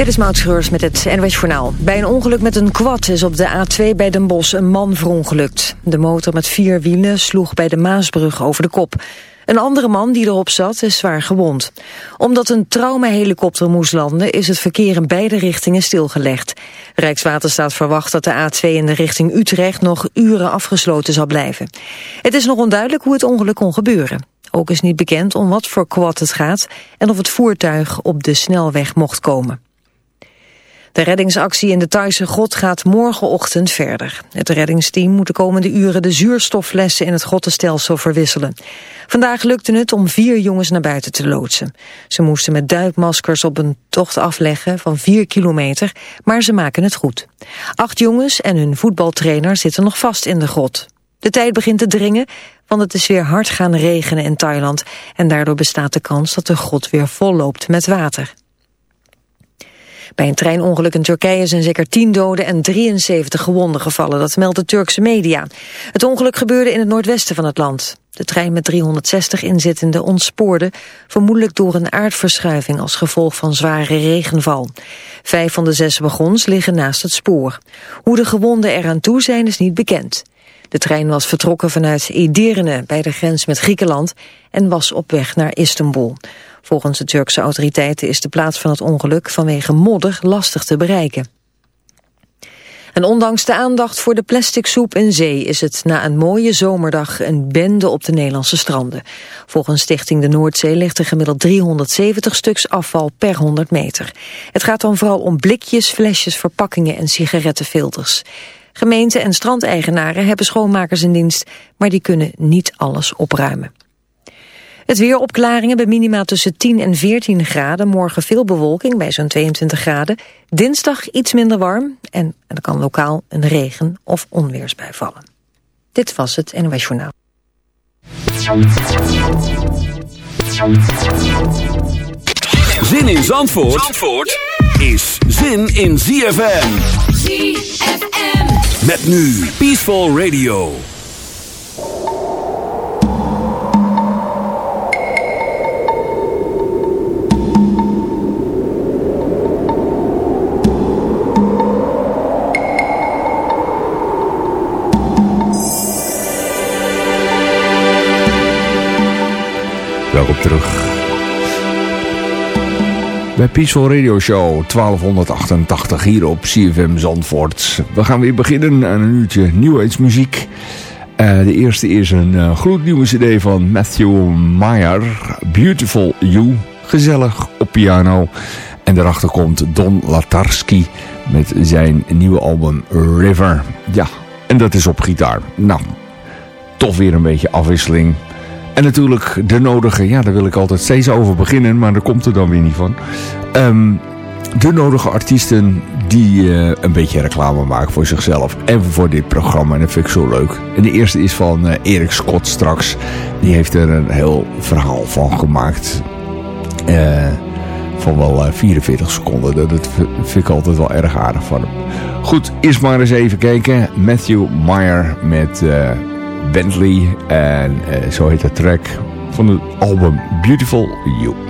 Dit is Maud met het NWS Journaal. Bij een ongeluk met een quad is op de A2 bij Den Bosch een man verongelukt. De motor met vier wielen sloeg bij de Maasbrug over de kop. Een andere man die erop zat is zwaar gewond. Omdat een traumahelikopter moest landen is het verkeer in beide richtingen stilgelegd. Rijkswaterstaat verwacht dat de A2 in de richting Utrecht nog uren afgesloten zal blijven. Het is nog onduidelijk hoe het ongeluk kon gebeuren. Ook is niet bekend om wat voor quad het gaat en of het voertuig op de snelweg mocht komen. De reddingsactie in de Thaise grot gaat morgenochtend verder. Het reddingsteam moet de komende uren de zuurstofflessen in het grottenstelsel verwisselen. Vandaag lukte het om vier jongens naar buiten te loodsen. Ze moesten met duikmaskers op een tocht afleggen van vier kilometer, maar ze maken het goed. Acht jongens en hun voetbaltrainer zitten nog vast in de grot. De tijd begint te dringen, want het is weer hard gaan regenen in Thailand... en daardoor bestaat de kans dat de grot weer volloopt met water. Bij een treinongeluk in Turkije zijn zeker 10 doden en 73 gewonden gevallen. Dat meldt de Turkse media. Het ongeluk gebeurde in het noordwesten van het land. De trein met 360 inzittenden ontspoorde, vermoedelijk door een aardverschuiving als gevolg van zware regenval. Vijf van de zes wagons liggen naast het spoor. Hoe de gewonden eraan toe zijn is niet bekend. De trein was vertrokken vanuit Edirne bij de grens met Griekenland en was op weg naar Istanbul. Volgens de Turkse autoriteiten is de plaats van het ongeluk vanwege modder lastig te bereiken. En ondanks de aandacht voor de plastic soep in zee is het na een mooie zomerdag een bende op de Nederlandse stranden. Volgens Stichting de Noordzee ligt er gemiddeld 370 stuks afval per 100 meter. Het gaat dan vooral om blikjes, flesjes, verpakkingen en sigarettenfilters. Gemeenten en strandeigenaren hebben schoonmakers in dienst, maar die kunnen niet alles opruimen. Het weer opklaringen bij minima tussen 10 en 14 graden. Morgen veel bewolking bij zo'n 22 graden. Dinsdag iets minder warm en er kan lokaal een regen- of onweersbui vallen. Dit was het NOS Journaal. Zin in Zandvoort, Zandvoort is zin in ZFM. ZFM. Met nu Peaceful Radio. Welkom terug bij Peaceful Radio Show 1288 hier op CFM Zandvoort. We gaan weer beginnen aan een uurtje New Age muziek. Uh, de eerste is een uh, gloednieuwe cd van Matthew Meyer, Beautiful You, gezellig op piano. En daarachter komt Don Latarski met zijn nieuwe album River. Ja, en dat is op gitaar. Nou, toch weer een beetje afwisseling. En natuurlijk de nodige, ja daar wil ik altijd steeds over beginnen, maar daar komt er dan weer niet van. Ehm, de nodige artiesten die uh, een beetje reclame maken voor zichzelf en voor dit programma. En dat vind ik zo leuk. En de eerste is van uh, Erik Scott straks. Die heeft er een heel verhaal van gemaakt. Uh, van wel 44 seconden. Dat, dat vind ik altijd wel erg aardig van hem. Goed, eerst maar eens even kijken. Matthew Meyer met Bentley. En uh, zo heet de track van het album Beautiful You.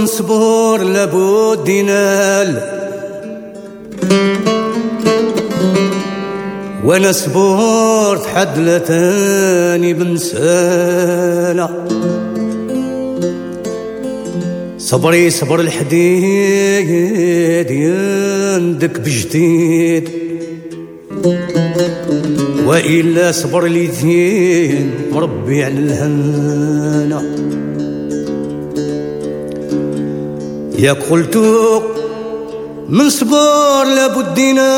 من صبور لابد ينال. وأنا صبرت حد لا تاني بنسالة صبري صبر الحديد يندك بجديد. وإلا صبر اليتيم مربي على الهنا. قلت من صبر لابد ينال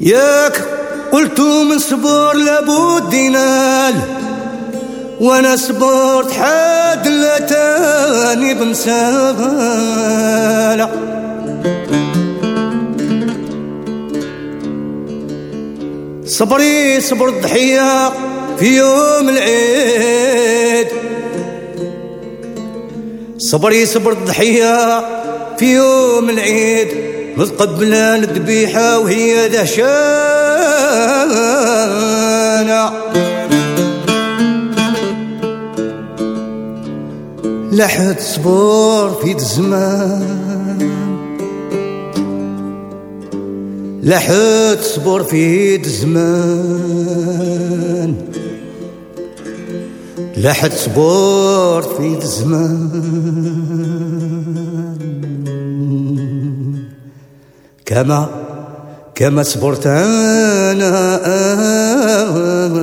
ياك قلت من صبر لابد ينال وأنا صبرت حد لا تاني بمسالة صبري صبر الضحية في يوم العيد. صبري صبر الضحية في يوم العيد. متقبلة الذبيحة وهي دهشانة. لحد صبور في الزمان. لحد صبر في الزمان لحد صبر في الزمان كما كما صبرت أنا, أنا.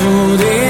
through the